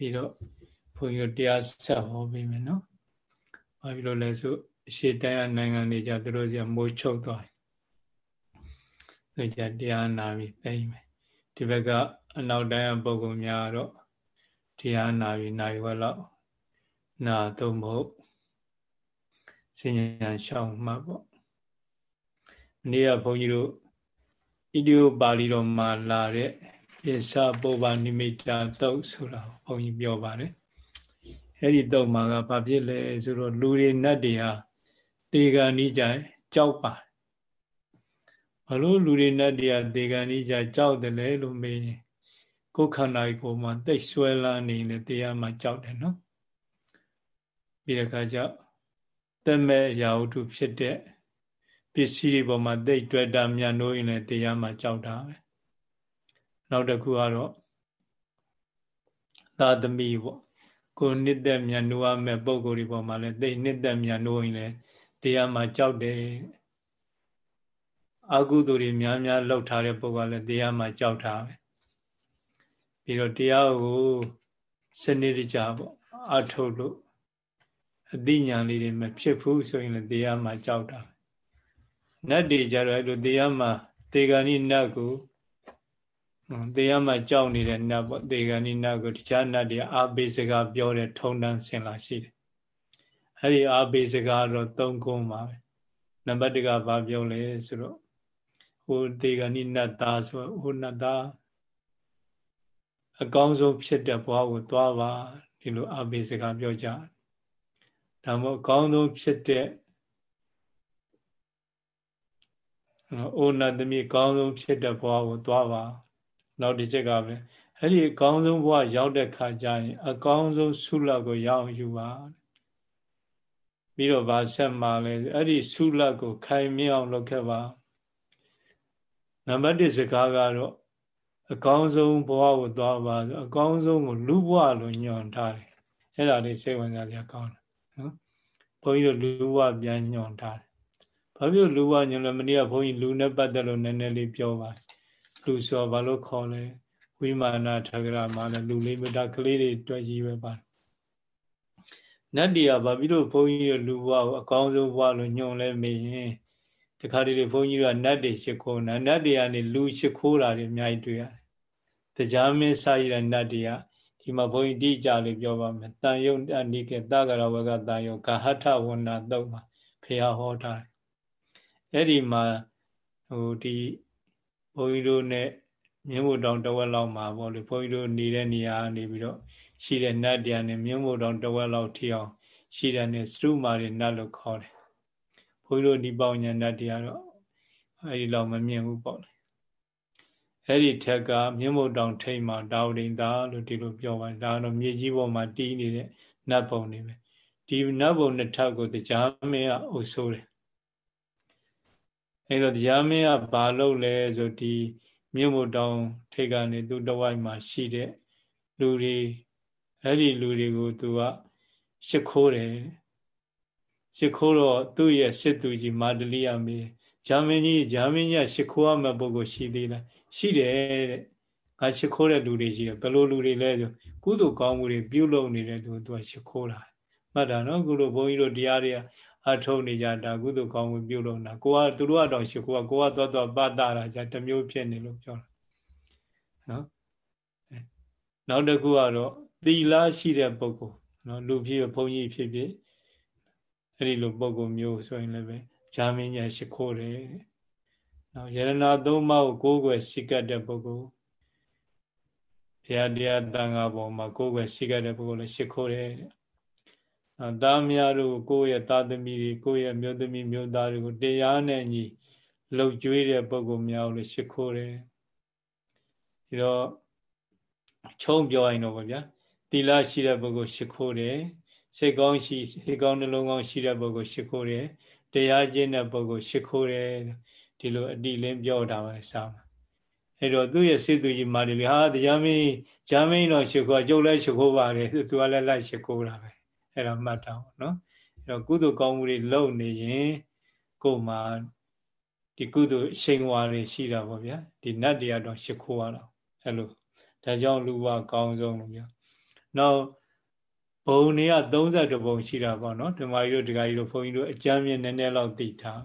ပြီးတော့ဘုန်းကြီးတို့တရားဆက်ဟောပေးမယ်နော်။ဘာဖြစ်လို့လဲဆိုအရှေ့တိုင်းနိုင်ငံတွေကြသူတို့ကမိုးချုပ်သွားတယ်။သူကြတရားနာပြီးသိမ့်မယ်။ဒီဘက်ကအနောက်တိုင်းပုဂ္ဂိုလ်များတော့တရားနာပြီးနိုင်ဝက်လောက်နာတော့မဟုတ်စဉ္ညာရှောင်းမှပေါ့။မနေ့ကဘုန်းကြီးတို့ဣတိယပါဠိတော်မှာလာတဲ့ ပိစပုဗ္ဗနိမိတာသုတ်ဆိုတာဘုန်းကြီးပြောပါတယ်အဲ့ဒီသုတ်မှာကဘာဖြစ်လဲဆိုတော့လူတွေနတ်တွေဟာတေဂန်ဤကြကြောက်ပါဘာလို့လူတွေနတ်တွေဟာတေဂန်ဤကြကြောက်တယ်လဲလို့မေးရင်ကိုယ်ခန္ဓာကိုယ်မှာတိတ်ဆွဲလာနေလေတရားမှာကြောက်တယ်နော်ပြီးတဲ့အခါကျသက်မဲ့ရာဟုတုဖြစ်တဲ့ပစ္စည်းတွေပေါ်မှာတိတ်တွေ့တာမြတ်နိုးရင်လည်းတရားမှာကြောက်တာပဲ နောက်တစ်ခုကတော့သာသမီပေါ့ကိုနှစ်သက်မြတ်နိုးရမယ့်ပုံကိုယ်ဒီပေါ်မှာလည်းတိတ်နှစ်သက်မြတ်နိုးရင်လည်းတရားမှာကြောက်တယ်အကုသိုလ်တွေများများလှုပ်ထားတဲ့ပုံကလည်းတရားမှာကြောက်တာပဲပြီးတော့တရားကိုစနစ်တကျပေါ့အထုတ်လို့အသိဉာဏ်လေးတွေမဖြစ်ဘူးဆိုရင်လည်းတရားမှာကြောက်တာနတ်တွေကြတော့အဲ့လိုတရားမှာတေဂာနိနတ်ကို တရားမှာကြောက်နေတဲ့နတ်ပေါ့တေဂာနိနတ်ကိုတခြားနတ်တွေအာဘေစကားပြောတဲ့ထုံတန်းဆင်လာရှိတယ်အဲ့ဒီအာဘေစကားတော့သုံးကုန်းပါပဲနံပါတ်1ကဘာပြောလဲဆိုတော့ဟိုတေဂာနိနတ်သားဆိုဟိုနတ်သားအကောင်းဆုံးဖြစ်တဲ့ဘဝကိုသွားပါဒီလိုအာဘေစကားပြောကြဒါမို့အကောင်းဆုံးဖြစ်တဲ့အိုနတ်သမီးအကောင်းဆုံးဖြစ်တဲ့ဘဝကိုသွားပါ နောက်ဒီချက်ကပဲအဲ့ဒီအကောင်းဆုံးဘဝရောက်တဲ့ခါကျရင် အကောင်းဆုံးဆုလတ်ကိုရအောင်ယူပါပြီးတော့ဗာဆက်မှာလဲအဲ့ဒီဆုလတ်ကိုခိုင်မြဲအောင်လုပ်ခဲ့ပါနံပါတ်1စကားကတော့အကောင်းဆုံးဘဝကိုသွားပါဆိုအကောင်းဆုံးကိုလူဘဝလို့ညွှန်ထားတယ်အဲ့ဒါလေးစိတ်ဝင်စားစရာကောင်းတယ်နော်ဘုန်းကြီးတို့လူဘဝပြန်ညွှန်ထားတယ်ဘာဖြစ်လူဘဝညွှန်လဲမနေ့ကဘုန်းကြီးလူနဲ့ပတ်သက်လို့နည်းနည်းလေးပြောပါ လူဆိုဘာလို့ခေါ်လဲဝိမာနထဂရမှာလည်းလူလေးမတာကလေးတွေတွေ့ကြီးပဲပါနတ်တီကဘာဖြစ်လို့ဘုန်းကြီးတို့လူဘဝကိုအကောင်းဆုံးဘဝလို့ညွှန်လဲမေးရင်တခါတလေဘုန်းကြီးကနတ်တွေရှ िख ိုးနာနတ်တွေကနေလူရှ िख ိုးတာတွေအများကြီးတွေ့ရတယ်တရားမင်းစာရတဲ့နတ်တွေကဒီမှာဘုန်းကြီးတိကြလေးပြောပါမယ်တန်ယုတ်အနိကေတဂရဝကတန်ယုတ်ဂဟထဝန္နာတုတ်မှာဖះဟောထားအဲ့ဒီမှာဟိုဒီ ဘုန်းကြီးတို့ ਨੇ မြင်းမို့တောင်တဝက်လောက်မှာပေါ့လေဘုန်းကြီးတို့နေတဲ့နေရာနေပြီးတော့ရှိတဲ့နတ်တရားနဲ့မြင်းမို့တောင်တဝက်လောက်ထီအောင်ရှိတဲ့နဲ့စရုမာတွေနတ်လို့ခေါ်တယ်ဘုန်းကြီးတို့ဒီပေါညာနတ်တရားတော့အဲဒီလောက်မမြင်ဘူးပေါ့လေအဲ့ဒီထက်ကမြင်းမို့တောင်ထိတ်မှာဒါဝိန်သာလို့ဒီလိုပြောပါတယ်ဒါကတော့မြေကြီးပေါ်မှာတီးနေတဲ့နတ်ပုံတွေပဲဒီနတ်ပုံနှစ်ထပ်ကိုတရားမင်းကအုပ်ဆိုးတယ် အဲ့တော့တရားမင်းကဘာလုပ်လဲဆိုဒီမြို့မို့တောင်ထိတ်ကနေသူ့တဝိုက်မှာရှိတဲ့လူတွေအဲ့ဒီလူတွေကိုသူကရှ िख ိုးတယ်ရှ िख ိုးတော့သူ့ရဲ့စစ်သူကြီးမာတလီယာမေဂျာမင်းကြီးဂျာမင်းကြီးရှ िख ိုးရမယ့်ပုဂ္ဂိုလ်ရှိသေးလားရှိတယ်တဲ့ငါရှ िख ိုးတဲ့လူတွေရှိတယ်ဘယ်လိုလူတွေလဲဆိုကုသိုလ်ကောင်းမှုတွေပြုလုပ်နေတဲ့သူသူကရှ िख ိုးတာမှတ်တာနော်ကုလိုဘုန်းကြီးတို့တရားတွေ အထုံနေကြတာကုသိုလ်ကောင်းမှုပြုလို့နာကိုကသူတို့ကတော့ရှိကိုကကိုကသွားသွားပတ်တာကြတမျိုးဖြစ်နေလို့ပြောတာနော်နောက်တစ်ခုကတော့သီလရှိတဲ့ပုဂ္ဂိုလ်နော်လူဖြစ်ဘုန်းကြီးဖြစ်ဖြစ်အဲ့ဒီလိုပုဂ္ဂိုလ်မျိုးဆိုရင်လည်းပဲဈာမင်းညာရှိခိုးတယ်နော်ယရနာသုံးပါးကိုကိုးကွယ်ရှိကတ်တဲ့ပုဂ္ဂိုလ်ဘုရားတရားတန်ခါပေါ်မှာကိုယ်ပဲရှိခဲ့တဲ့ပုဂ္ဂိုလ်လည်းရှိခိုးတယ် သားမယားတို့ကိုယ့်ရဲ့သားသမီးတွေကိုယ့်ရဲ့မျိုးသမီးမျိုးသားတွေကိုတရားနဲ့ညီလှုပ်ကြွေးတဲ့ပုဂ္ဂိုလ်များကိုလည်းရှ िख ိုးတယ်ဒီတော့ချုံပြောရင်တော့ဗျာသီလရှိတဲ့ပုဂ္ဂိုလ်ရှ िख ိုးတယ်စိတ်ကောင်းရှိစိတ်ကောင်းနှလုံးကောင်းရှိတဲ့ပုဂ္ဂိုလ်ရှ िख ိုးတယ်တရားကျင့်တဲ့ပုဂ္ဂိုလ်ရှ िख ိုးတယ်ဒီလိုအတိလင်းပြောတာပဲစာမှာအဲ့တော့သူ့ရဲ့စိတ်သူကြီးမာတယ်လေဟာတရားမင်းဂျာမင်းတော့ရှ िख ိုးကျုပ်လည်းရှ िख ိုးပါတယ်သူကလည်းလိုက်ရှ िख ိုးတာပဲ အဲ့တော့မှတ်တာပေါ့နော်အဲ့တော့ကုသိုလ်ကောင်းမှုတွေလုပ်နေရင်ကိုယ်မှာဒီကုသိုလ်ရှိန်ဝါတွေရှိတာပေါ့ဗျာဒီနတ်တရားတော့ရှ िख ိုးရတော့အဲ့လိုဒါကြောင့်လူဘကောင်းဆုံးလို့ပြောနောက်ဘုံတွေက32ဘုံရှိတာပေါ့နော်ဓမ္မကြီးတို့ဒကာကြီးတို့ဘုန်းကြီးတို့အကြမ်းမြင့်နည်းနည်းလောက်သိထား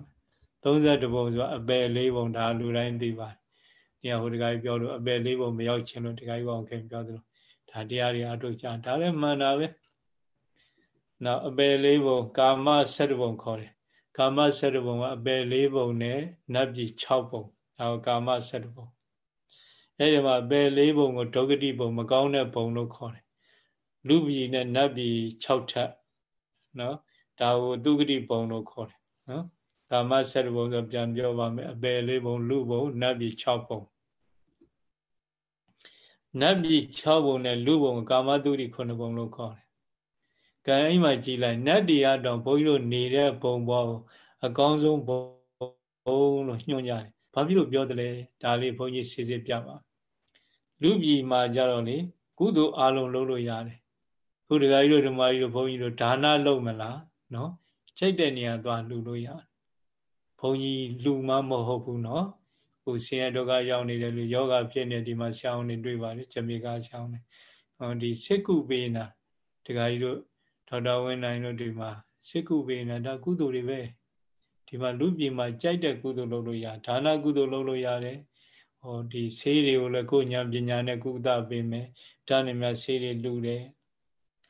32ဘုံဆိုတာအပယ်၄ဘုံဒါလူတိုင်းသိပါတယ်။ဒီဟိုဒကာကြီးပြောလို့အပယ်၄ဘုံမရောက်ချင်လို့ဒကာကြီးဘောင်ခင်ပြောသလိုဒါတရားတွေအထုတ်ကြဒါလည်းမှန်တာပဲ။ နောက်အပယ်၄ဘုံကာမ7ဘုံခေါ်တယ်။ကာမ7ဘုံကအပယ်၄ဘုံနဲ့နတ်ပြည်6ဘုံဒါကကာမ7ဘုံ။အဲဒီမှာအပယ်၄ဘုံကိုဒုက္ကတိဘုံ မကောင်းတဲ့ဘုံလို့ခေါ်တယ်လူပြည်နဲ့နတ်ပြည်6ထပ်နော်ဒါကိုသူဂတိဘုံလို့ခေါ်တယ်နော်ကာမဆက်ဘုံဆိုပြန်ပြောပါမယ်အပယ်လေးဘုံလူဘုံနတ်ပြည်6ဘုံနတ်ပြည်6ဘုံနဲ့လူဘုံကာမတုတိ9ဘုံလို့ခေါ်တယ် ကံအိမ်မှာကြည်လိုက်နတ်တရားတော့ဘုန်းကြီးတို့နေတဲ့ဘုံပေါ်အကောင်းဆုံးဘုံလို့ညွှန်ကြတယ်ဘာဖြစ်လို့ပြောတယ်လဲဒါလေးဘုန်းကြီးစစ်စစ်ပြပါလူပြည်မှာကြတော့လေကုသိုလ်အလုံးလုပ်လို့ရတယ်ခုဒကာကြီးတို့ဓမ္မကြီးတို့ဘုန်းကြီးတို့ဒါနလုပ်မလားနော်ချိတ်တဲ့နေရာသွားလှူလို့ရတယ်ဘုန်းကြီးလှူမှမဟုတ်ဘူးနော်ဟိုဆင်းရဲဒုက္ခရောက်နေတယ်လို့ယောဂဖြစ်နေဒီမှာရှောင်းနေတွေ့ပါတယ်ဇမေကရှောင်းနေဟောဒီစိတ်ကုပေးနာဒကာကြီးတို့ ဒေါက်တာဝင်းနိုင်တို့ဒီမှာစိတ်ကုပေးနာဒါကုသိုလ်တွေပဲဒီမှာလူပြည်မှာကြိုက်တဲ့ကုသိုလ်လုပ်လို့ရဒါနကုသိုလ်လုပ်လို့ရတယ်ဟောဒီဆေးတွေကိုလည်းကိုညာပညာနဲ့ကုသပေးမယ်ဒါနဲ့များဆေးတွေလှူတယ်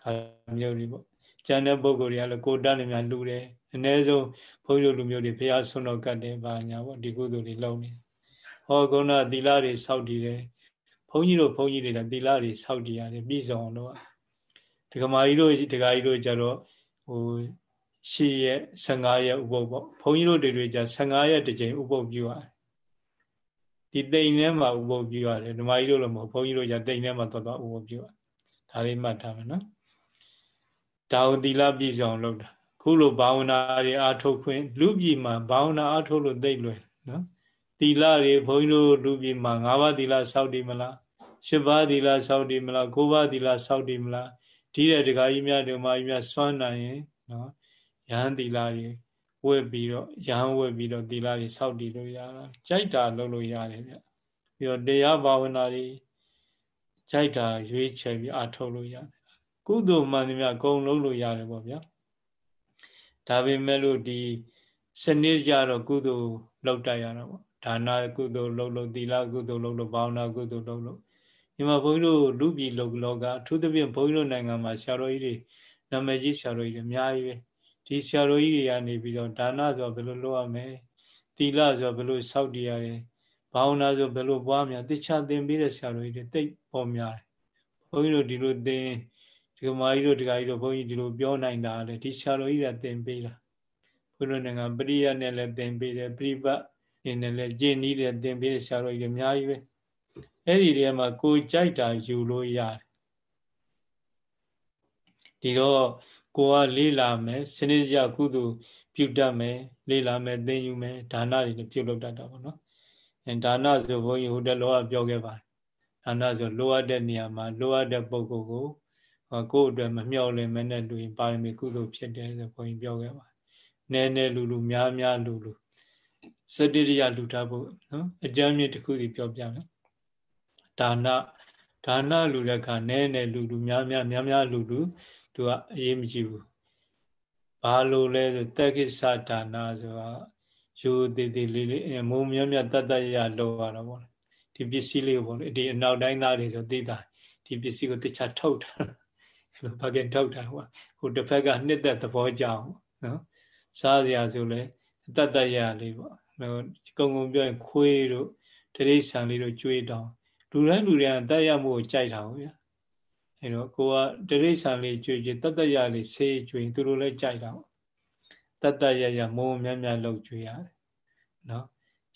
ခါမျိုးတွေပေါ့ကျန်တဲ့ပုဂ္ဂိုလ်တွေကလည်းကိုတတ်နေများလှူတယ်အ ਨੇ ဆုံးဘုန်းကြီးတို့လူမျိုးတွေဘုရားဆွတော်ကတ်တယ်ဗာညာပေါ့ဒီကုသိုလ်တွေလုပ်နေဟောကုဏသီလတွေစောင့်တည်တယ်ဘုန်းကြီးတို့ဘုန်းကြီးတွေလည်းသီလတွေစောင့်တည်ရတယ်ပြီးဆုံးတော့ ဒကမာကြီးတို့ဒကာကြီးတို့ကြတော့ဟိုရှေ့ရက်15ရက်ဥပုပ်ပေါ့ဘုန်းကြီးတို့တွေတွေကြ15ရက်တစ်ကြိမ်ဥပုပ်ပြုရတယ်ဒီတိမ်ထဲမှာဥပုပ်ပြုရတယ်ဓမ္မကြီးတို့လည်းမဟုတ်ဘုန်းကြီးတို့ကြတိမ်ထဲမှာသွားသွားဥပုပ်ပြုရဒါလေးမှတ်ထားမယ်နော်ဒါဝတိလပြည့်စုံလုပ်တာခုလိုဘာဝနာတွေအားထုတ်ခွင့်လူပြည်မှာဘာဝနာအားထုတ်လို့သိလွယ်နော်သီလတွေဘုန်းကြီးတို့လူပြည်မှာ၅ပါးသီလစောင့်တည်မလား၈ပါးသီလစောင့်တည်မလား၉ပါးသီလစောင့်တည်မလား ဒီတဲ့ဒကာကြီးများဓမ္မကြီးများစွမ်းနိုင်ရင်နော်ယဟန်သီလတွေဝက်ပြီးတော့ယဟန်ဝက်ပြီးတော့သီလတွေစောင့်တည်လို့ရတာကြိုက်တာလုပ်လို့ရတယ်ဗျပြီးတော့တရားဘာဝနာတွေကြိုက်တာရွေးချယ်ပြီးအားထုတ်လို့ရတယ်ကုသိုလ်မှန်သမျှအကုန်လုံးလို့ရတယ်ပေါ့ဗျာဒါပေမဲ့လို့ဒီစနစ်ကြတော့ကုသိုလ်လောက်တတ်ရတာပေါ့ဒါနကုသိုလ်လုပ်လို့သီလကုသိုလ်လုပ်လို့ဘာဝနာကုသိုလ်လုပ်လို့ ဒီမှာဘုန်းကြီးတို့လူပြည်လောကလောကအထူးသဖြင့်ဘုန်းကြီးတို့နိုင်ငံမှာဆရာတော်ကြီးတွေနာမည်ကြီးဆရာတော်ကြီးတွေအများကြီးပဲဒီဆရာတော်ကြီးတွေကနေပြီးတော့ဒါနဆိုဘယ်လိုလုပ်ရမလဲသီလဆိုဘယ်လိုစောင့်တည်ရတယ်ဘာဝနာဆိုဘယ်လိုပွားများသိချသင်ပေးတဲ့ဆရာတော်ကြီးတွေတိတ်ပေါ်များတယ်ဘုန်းကြီးတို့ဒီလိုသင်ဒီကမာကြီးတို့ဒီကကြီးတို့ဘုန်းကြီးဒီလိုပြောနိုင်တာလေဒီဆရာတော်ကြီးကသင်ပေးတာဘုန်းတော်နိုင်ငံပရိယတ်နဲ့လည်းသင်ပေးတယ်ပြိပတ်နေနဲ့လည်းကျင့်နည်းလည်းသင်ပေးတဲ့ဆရာတော်ကြီးအများကြီးပဲ အဲ့ဒီထဲမှာကိုကြိုက်တာယူလို့ရတယ်ဒီတော့ကိုကလေးလာမယ်စနစ်ကြကုသိုလ်ပြုတတ်မယ်လေးလာမယ်သင်ယူမယ်ဒါနတွေလည်းပြုလုပ်တတ်တာပေါ့နော်အဲဒါနဆိုဘုန်းကြီးဟိုတက်လောကပြောခဲ့ပါတယ်ဒါနဆိုလိုအပ်တဲ့နေရာမှာလိုအပ်တဲ့ပုဂ္ဂိုလ်ကိုကိုယ့်အတွက်မမျှော်လင့်မနဲ့လူရင်ပါရမီကုသိုလ်ဖြစ်တယ်ဆိုဘုန်းကြီးပြောခဲ့ပါတယ်။နည်းနည်းလူလူများများလူလူစတိရိယလူထားဖို့နော်အကြမ်းမြင့်တစ်ခုစီပြောပြမယ်။ ဒါနဒါနလူတဲ့အခါနည်းနည်းလူလူများများများများလူလူသူကအရေးမကြီးဘူး။ဘာလို့လဲဆိုတက်ကိစ္စဒါနဆိုတာယူသေးသေးလေးလေးမုံမြမြတတ်တတ်ရလောက်ရတော့ပေါ့။ဒီပစ္စည်းလေးပေါ့လေဒီအနောက်တိုင်းသားတွေဆိုသိတာဒီပစ္စည်းကိုတခြားထုတ်တာဘာကင်ထုတ်တာဟိုဟိုတစ်ဖက်ကနှစ်သက်သဘောကြအောင်နော်စားစရာဆိုလဲအတတ်တရလေးပေါ့နော်ကုံကုံပြောရင်ခွေးတို့တရိษံလေးတို့ကြွေးတောင်း လူတိုင်းလူတိုင်းတတ်ရမှုကိုကြိုက်တာဟုတ်ဗျာအဲတော့ကိုကတရိษံလေးကြွေးကြွေးတတ်တရလေးဆေးကြွေးသူတို့လည်းကြိုက်တာပေါ့တတ်တရရမုံမြတ်မြတ်လောက်ကြွေးရတယ်နော်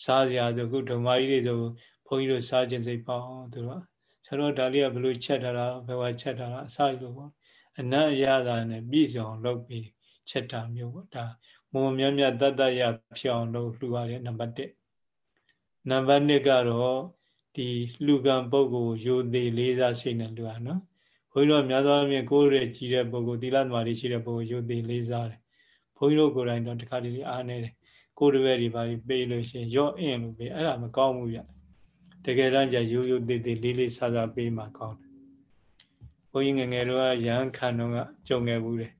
စားစရာဆိုခုဓမ္မကြီးတွေဆိုဘုန်းကြီးတို့စားခြင်းစိတ်ပေါအောင်သူတို့ဆရာတော်ဒါလေးကဘယ်လိုချက်ထားတာဘယ်ဝါချက်ထားတာအစလိုပေါ့အနတ်ရတာနဲ့ပြည့်စုံလုပ်ပြီးချက်တာမျိုးပေါ့ဒါမုံမြတ်မြတ်တတ်တရဖြစ်အောင်လုပ်လှူရတယ်နံပါတ်1နံပါတ်2ကတော့ ဒီလှူကံပုဂ္ဂိုလ်ယိုသေးလေးစားစိတ်နဲ့လှူရနော်ဘုန်းကြီးတို့များသောအားဖြင့်ကိုယ်ရဲ့ကြည်တဲ့ပုဂ္ဂိုလ်သီလသမာဓိရှိတဲ့ပုဂ္ဂိုလ်ယိုသေးလေးစားတယ်ဘုန်းကြီးတို့ကိုယ်တိုင်တော့တခါတလေအားနေတယ်ကိုယ်တပည့်တွေပါပေးလို့ရှိရင်ရော့အင်းလို့ပေးအဲ့ဒါမကောင်းဘူးဗျတကယ်တမ်းကျရိုးရိုးသေးသေးလေးလေးဆာဆာပေးမှကောင်းတယ်ဘုုန်းကြီးငငယ်တော့ရဟန်းခံတော့ကကြုံခဲ့ဘူးတယ်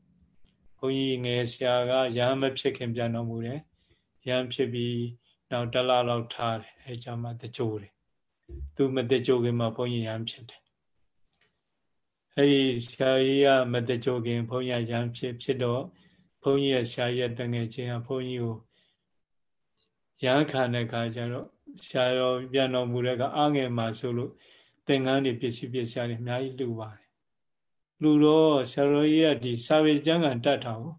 ဘုန်းကြီးငယ်ဆရာကရဟန်းမဖြစ်ခင်ပြန်တော်မူတယ်ရဟန်းဖြစ်ပြီးနောက်တလလောက်ထားတယ်အဲကြမှာတကြိုတယ် သူမတကြိုခင်မှာဘုန်းကြီးရဟန်းဖြစ်တယ်အဲဒီဆရာကြီးကမတကြိုခင်ဘုန်းကြီးရဟန်းဖြစ်ဖြစ်တော့ဘုန်းကြီးရဲ့ဆရာရဲ့တငယ်ချင်းကဘုန်းကြီးကိုရဟန်းခံတဲ့အခါကျတော့ဆရာတော်ပြန်တော်မူတဲ့ကအားငယ်မှာဆိုလို့သင်္ကန်းတွေပစ္စည်းပစ္စည်းတွေအများကြီးလှူပါတယ်လူတော့ဆရာတော်ကြီးကဒီစာပေကျမ်းဂန်တတ်တာကို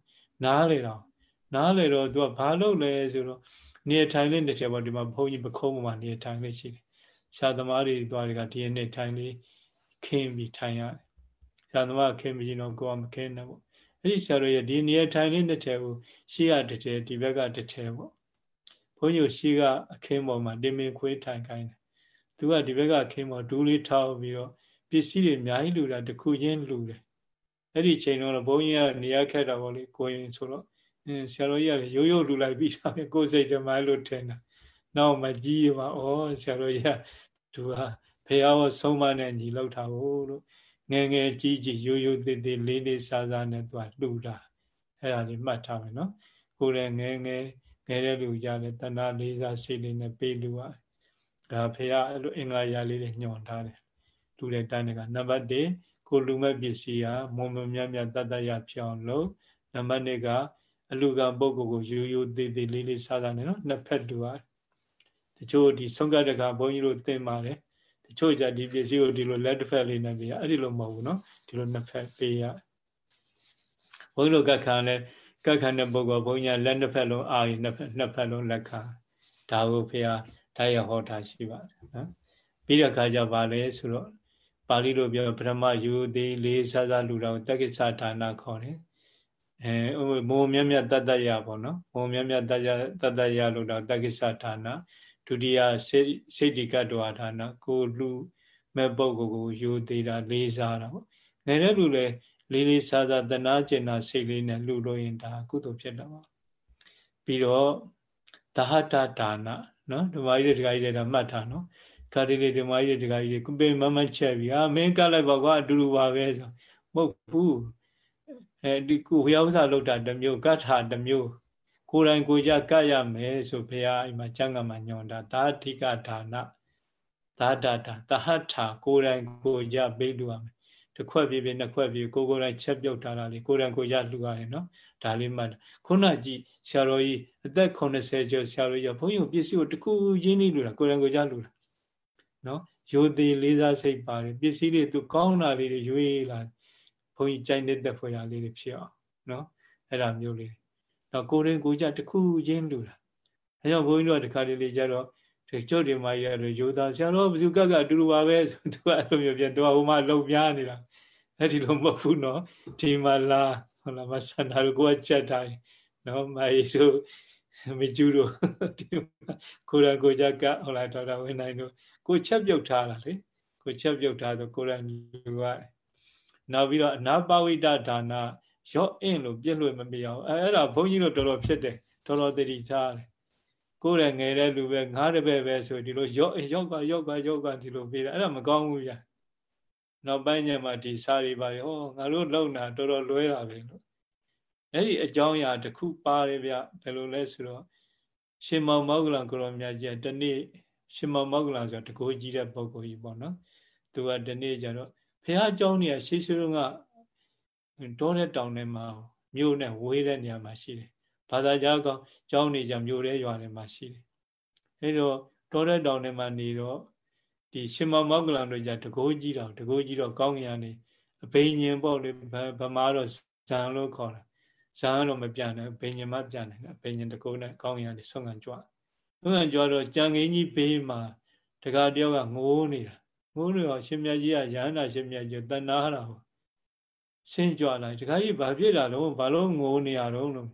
နားလေတော့နားလေတော့သူကဘာလုပ်လဲဆိုတော့နေထိုင်လေးတစ်ထည်ပေါ့ဒီမှာဘုန်းကြီးပခုံးပေါ်မှာနေထိုင်လေးရှိတယ် ဆရာသမားတွေသွားတွေကဒီနေ့ထိုင်လေးခင်းပြီးထိုင်ရတယ်ဆရာသမားခင်းပြီးတော့ကိုယ်ကမခင်းနဲ့ပေါ့အဲ့ဒီဆရာတော်ရဲ့ဒီနေထိုင်လေးတစ်ထည်ကိုရှေ့ကတစ်ထည်ဒီဘက်ကတစ်ထည်ပေါ့ဘုန်းကြီးရှေ့ကအခင်းပေါ်မှာတင်မင်ခွေးထိုင်ခိုင်းတယ်သူကဒီဘက်ကအခင်းပေါ်ဒူးလေးထောက်ပြီးတော့ပစ္စည်းတွေအများကြီးလူတာတစ်ခုချင်းလူတယ်အဲ့ဒီချိန်တော့ဘုန်းကြီးကနေရာခက်တာပေါ့လေကိုရင်ဆိုတော့အင်းဆရာတော်ကြီးကရိုးရိုးလူလိုက်ပြီးတာကိုယ်စိတ်တမိုင်းလို့ထင်တာ နောက်မှကြီးပါဩဆရာတော်ကြီးကသူကဖေယောဆုံးမနဲ့ညီလောက်တာဟုတ်လို့ငယ်ငယ်ကြီးကြီးရိုးရိုးသေးသေးလေးလေးစားစားနဲ့သူကလှူတာအဲ့ဒါလေးမှတ်ထားမယ်နော်ကိုယ်လည်းငယ်ငယ်ငယ်တဲ့လူကြတယ်တဏှာလေးစားစိတ်လေးနဲ့ပေးလူရတယ်ဒါဖေရအဲ့လိုအင်္ဂါရလေးတွေညွှန်ထားတယ်လူတဲ့တိုင်းကနံပါတ်1ကိုလူမဲ့ပစ္စည်းဟာမုံမမြတ်မြတ်တတ်တရဖြစ်အောင်လုပ်နံပါတ်2ကအလူကပုဂ္ဂိုလ်ကိုရိုးရိုးသေးသေးလေးလေးစားစားနေနော်နှစ်ဖက်လူရ တယ်တချို့ဒီဆုံးကတကဘုန်းကြီးတို့သင်ပါတယ်တချို့ကြဒီပစ္စည်းကိုဒီလိုလက်တစ်ဖက်လေးနဲ့ပေးရအဲ့ဒီလိုမဟုတ်ဘူးနော်ဒီလိုနှစ်ဖက်ပေးရဘုန်းကြီးတို့ကခံလဲကခံတဲ့ပုဂ္ဂိုလ်ဘုန်းကြီးလက်နှစ်ဖက်လုံးအာရင်နှစ်ဖက်နှစ်ဖက်လုံးလက်ခံဒါကိုဖေဟာဓာတ်ရဟောတာရှိပါတယ်နော်ပြီးတဲ့အခါကျပါလဲဆိုတော့ပါဠိလိုပြောပထမယူသေးလေးစားစားလူတော်တက္ကိစ္စဌာနခေါ်တယ်အဲမိုးမြတ်မြတ်တတ္တရပေါ့နော်မိုးမြတ်မြတ်တတ္တတတ္တရလို့တော့တက္ကိစ္စဌာန ဒုတိယစိတ်တိကတ္တဝဌာနကိုလူမဲ့ပုဂ္ဂိုလ်ကိုယူသေးတာလေးစားတာပေါ့ငယ်တဲ့လူလည်းလေးလေးစားစားတနာကျင်နာစိတ်လေးနဲ့လူလို့ရင်ဒါကုသိုလ်ဖြစ်တော့ပါပြီးတော့သဟတဒါနနော်ဓမ္မကြီးတွေဒကာကြီးတွေတော့မှတ်ထားနော်ခါတလေဓမ္မကြီးတွေဒကာကြီးတွေကုပေမမချက်ပြီးအာမင်းကလိုက်ပါကွာအတူတူပါပဲဆိုမဟုတ်ဘူးအဲဒီကိုဟျောင်းစာလောက်တာတစ်မျိုးကတ်ထာတစ်မျိုး ကိုယ်တိုင်ကိုကြကတ်ရမယ်ဆိုဘုရားအိမ်မှာကျမ်းဂန်မှာညွန်တာသာတိကဒါနသာဒတာတဟထာကိုယ်တိုင်ကိုကြပေးလို့ရမယ်တစ်ခွက်ပြပြနှစ်ခွက်ပြကိုကိုယ်တိုင်ချက်ပြုတ်ထားတာလေကိုယ်တိုင်ကိုကြလှူရတယ်နော်ဒါလေးမှတ်ခုနကြည့်ဆရာတော်ကြီးအသက်80ကျော်ဆရာတော်ကြီးဘုန်းကြီးပစ္စည်းကိုတခုရင်းနှီးလူတာကိုယ်တိုင်ကိုကြလူတာနော်ရိုသေလေးစားစိတ်ပါတယ်ပစ္စည်းတွေသူကောင်းတာလေးတွေရွေးလာဘုန်းကြီးကြိုက်နေတဲ့ဖွယ်ရာလေးတွေဖြစ်အောင်နော်အဲ့ဒါမျိုးလေး တော့ကိုယ်တိုင်ကိုကြတခုရင်းလူတာအဲကြောင့်ဘုန်းကြီးတို့ကတခါလေးလေးကြတော့ဒီကျုပ်တွေမှရလို့ရိုသားဆရာတော်ဘယ်သူကကအတူတူပါပဲဆိုသူကအဲ့လိုမျိုးပြန်သူကဟိုမှာလုံပြားနေတာအဲ့ဒီလိုမဟုတ်ဘူးနော်ဒီမှာလာဟုတ်လားမဆန္ဒတို့ကိုကချက်ထားရင်နော်မိုင်တို့မကျူးတို့ကိုရန်ကိုကြကဟုတ်လားဒေါက်တာဝင်းနိုင်တို့ကိုချက်ပြုတ်ထားတာလေကိုချက်ပြုတ်ထားဆိုကိုရန်လူကနောက်ပြီးတော့အနာပဝိတဒါန ရော့အင်းလို့ပြက်လို့မပြအောင်အဲအဲ့ဒါဘုန်းကြီးတို့တော်တော်ဖြစ်တယ်တော်တော်တတိထားတယ်ကိုယ်ရငယ်တဲ့လူပဲငားတဲ့ပဲပဲဆိုဒီလိုရော့အင်းရော့ကရော့ကရော့ကဒီလိုပြေးတာအဲ့ဒါမကောင်းဘူးဗျာနောက်ပိုင်းညမှာဒီစာတွေပါဟောငါတို့လုံတာတော်တော်လွဲတာပဲလို့အဲ့ဒီအကြောင်းအရာတစ်ခုပါတယ်ဗျဘယ်လိုလဲဆိုတော့ရှင်မောင်မောက္ကလံကိုရောမြတ်ကြီးတနေ့ရှင်မောင်မောက္ကလံဆိုတော့တကိုးကြီးတဲ့ပုဂ္ဂိုလ်ကြီးပေါ့နော်သူကတနေ့ကျတော့ဘုရားကျောင်းကြီးကရှေးရှေးတုန်းက တောနဲ့တောင်ထဲမှာမြို့နဲ့ဝေးတဲ့နေရာမှာရှိတယ်။ဘာသာကြားကောင်ကျောင်းနေကြမြို့ထဲရွာထဲမှာရှိတယ်။အဲတော့တောတဲ့တောင်ထဲမှာနေတော့ဒီရှင်မမောကလန်တို့ကြတကိုးကြီးတော်တကိုးကြီးတော်ကောင်းကင်ကနေအဘိညာဉ်ပေါ့လေဗမာတော့ဇံလို့ခေါ်တာဇံတော့မပြန်နဲ့ဘိညာဉ်မပြန်နဲ့အဘိညာဉ်တကိုးနဲ့ကောင်းကင်ကနေဆွမ်းခံကြွဆွမ်းခံကြွတော့ကြံကင်းကြီးဘေးမှာတခါတယောက်ကငိုးနေတာငိုးနေတော့ရှင်မြတ်ကြီးကရဟန္တာရှင်မြတ်ကြီးတဏှာဟာဟော ဆင်းကြွလာတခါကြီးဘာဖြစ်လာတော့ဘာလို့ငိုးနေရတော့လို့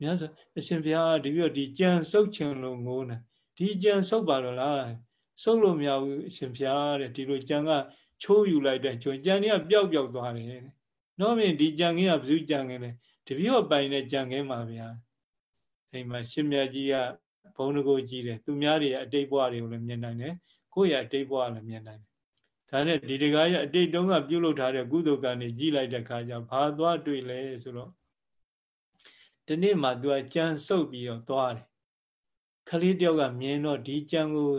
မြတ်စွာအရှင်ဘုရားဒီပြီးတော့ဒီကြံဆုပ်ချင်လို့ငိုးနေဒီကြံဆုပ်ပါတော့လားဆုပ်လို့မရဘူးအရှင်ဘုရားတဲ့ဒီလိုကြံကချိုးယူလိုက်တဲ့ကျွကြံကြီးကပျောက်ပျောက်သွားတယ်နော်မြင်ဒီကြံကြီးကဘယ်သူကြံငယ်လဲတပည့်တော်ပိုင်တဲ့ကြံခင်းပါဗျာအိမ်မှာရှင်မြတ်ကြီးကဘုံတကိုကြီးတယ်သူများတွေရဲ့အတိတ်ဘဝတွေကိုလည်းမြင်နိုင်တယ်ကိုယ့်ရဲ့အတိတ်ဘဝလည်းမြင်နိုင်တယ် ဒါနဲ့ဒီတကားရအတိတ်တုန်းကပြုလုပ်ထားတဲ့ကုသိုလ်ကံတွေကြီးလိုက်တဲ့ခါကျဘာသွားတွေ့လဲဆိုတော့ဒီနေ့မှ तू ကကြံစုပ်ပြီးတော့သွားတယ်ခလေးတယောက်ကမြင်တော့ဒီကြံကို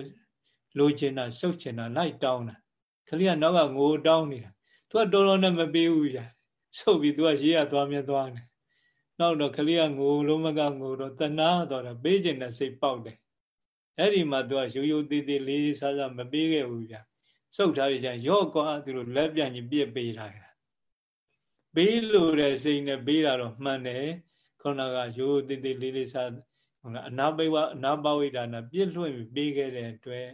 လိုချင်တာစုပ်ချင်တာလိုက်တောင်းတာခလေးကနောက်ကငိုတောင်းနေတာ तू ကတော်တော်နဲ့မပေးဘူးကြာစုပ်ပြီး तू ကရေးရသွားမြဲသွားတယ်နောက်တော့ခလေးကငိုလုံးမကငိုတော့တနာတော့တာပေးချင်တဲ့စိတ်ပေါက်တယ်အဲ့ဒီမှာ तू ကရိုးရိုးသေးသေးလေးစားစားမပေးခဲ့ဘူးဗျာ စုပ်ထားရကြရော့ကွာသူတို့လက်ပြန်ကြီးပြစ်ပေးထားတာပေးလို့တဲ့စိတ်နဲ့ပေးတာတော့မှန်တယ်ခုနကရိုးသေးသေးလေးလေးစားဟုတ်လားအနာပိဝအနာပဝိဒါနာပြစ်လွှင့်ပေးခဲ့တဲ့အတွက်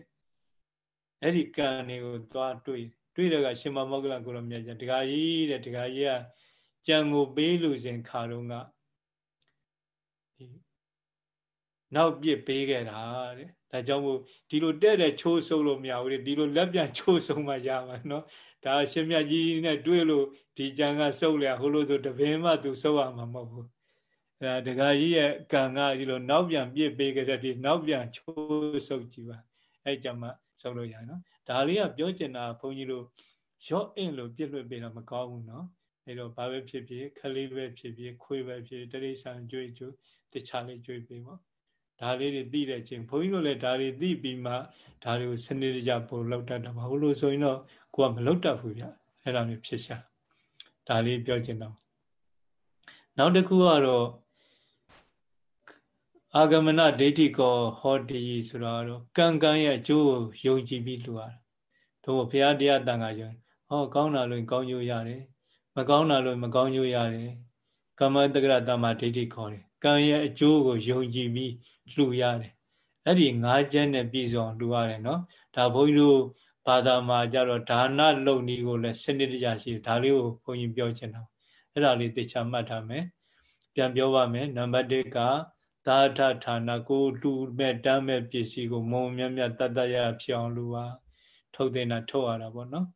အဲ့ဒီကံတွေကိုသွားတွေ့တွေ့တဲ့ကရှင်မမောဂလကိုရောမြတ်ကြဒကာကြီးတဲ့ဒကာကြီးကကြံကိုပေးလို့စဉ်ခါတော့ကနောက်ပြစ်ပေးခဲ့တာတဲ့ ဒါကြောင့်မို့ဒီလိုတဲ့တဲ့ချိုးဆုပ်လို့မရဘူးလေဒီလိုလက်ပြန်ချိုးဆုံးမှရမှာနော်ဒါရှင်မြတ်ကြီးနဲ့တွေ့လို့ဒီကြံကဆုပ်လျာဟိုလိုဆိုတပင်မှသူဆုပ်ရမှာမဟုတ်ဘူးအဲဒကာကြီးရဲ့ကံကဒီလိုနောက်ပြန်ပြစ်ပေးကြတဲ့ဒီနောက်ပြန်ချိုးဆုပ်ကြည့်ပါအဲကြမှာဆုပ်လို့ရနော်ဒါလေးကပြောချင်တာဘုန်းကြီးတို့ရော့အင်းလို့ပြစ်လွတ်ပေးတာမကောင်းဘူးနော်အဲတော့ဘာပဲဖြစ်ဖြစ်ခလေးပဲဖြစ်ဖြစ်ခွေးပဲဖြစ်တရိษံကြွေးကြွတခြားလေးကြွေးပေးပေါ့ ဒါလေးတွေသိတဲ့ချင်းဘုန်းကြီးတို့လည်းဒါတွေသိပြီးမှဒါတွေကိုစနစ်တကျပို့လောက်တတ်တာဘာလို့ဆိုရင်တော့ကိုကမလောက်တတ်ဘူးဗျအဲ့ဒါမျိုးဖြစ်ရှာဒါလေးပြောချင်တော့နောက်တစ်ခုကတော့အာဂမနဒိဋ္ဌိကောဟောတိဆိုတော့ကံကံရဲ့အကျိုးကိုယုံကြည်ပြီးလူရတယ်သို့ဘုရားတရားတန်ခါကျဟောကောင်းတာလို့ကောင်းကျိုးရတယ်မကောင်းတာလို့မကောင်းကျိုးရတယ်ကမ္မတက္ကရတမဒိဋ္ဌိခေါ်တယ်ကံရဲ့အကျိုးကိုယုံကြည်ပြီး လှူရတယ်အဲ့ဒီငါးချက်နဲ့ပြည်စုံလှူရတယ်နော်ဒါဘုန်းကြီးတို့ဘာသာမှာကြတော့ဒါနလုံနည်းကိုလည်းစနစ်တကျရှိတယ်ဒါလေးကိုဘုန်းကြီးပြောချင်တာအဲ့ဒါလေးသိချမှတ်ထားမယ်ပြန်ပြောပါမယ်နံပါတ်1ကသာထဌာနကိုလှူမဲ့တမ်းမဲ့ပစ္စည်းကိုမုံမြတ်မြတ်တတ်တရဖြစ်အောင်လှူပါထုတ်တင်တာထုတ်ရတာပေါ့နော်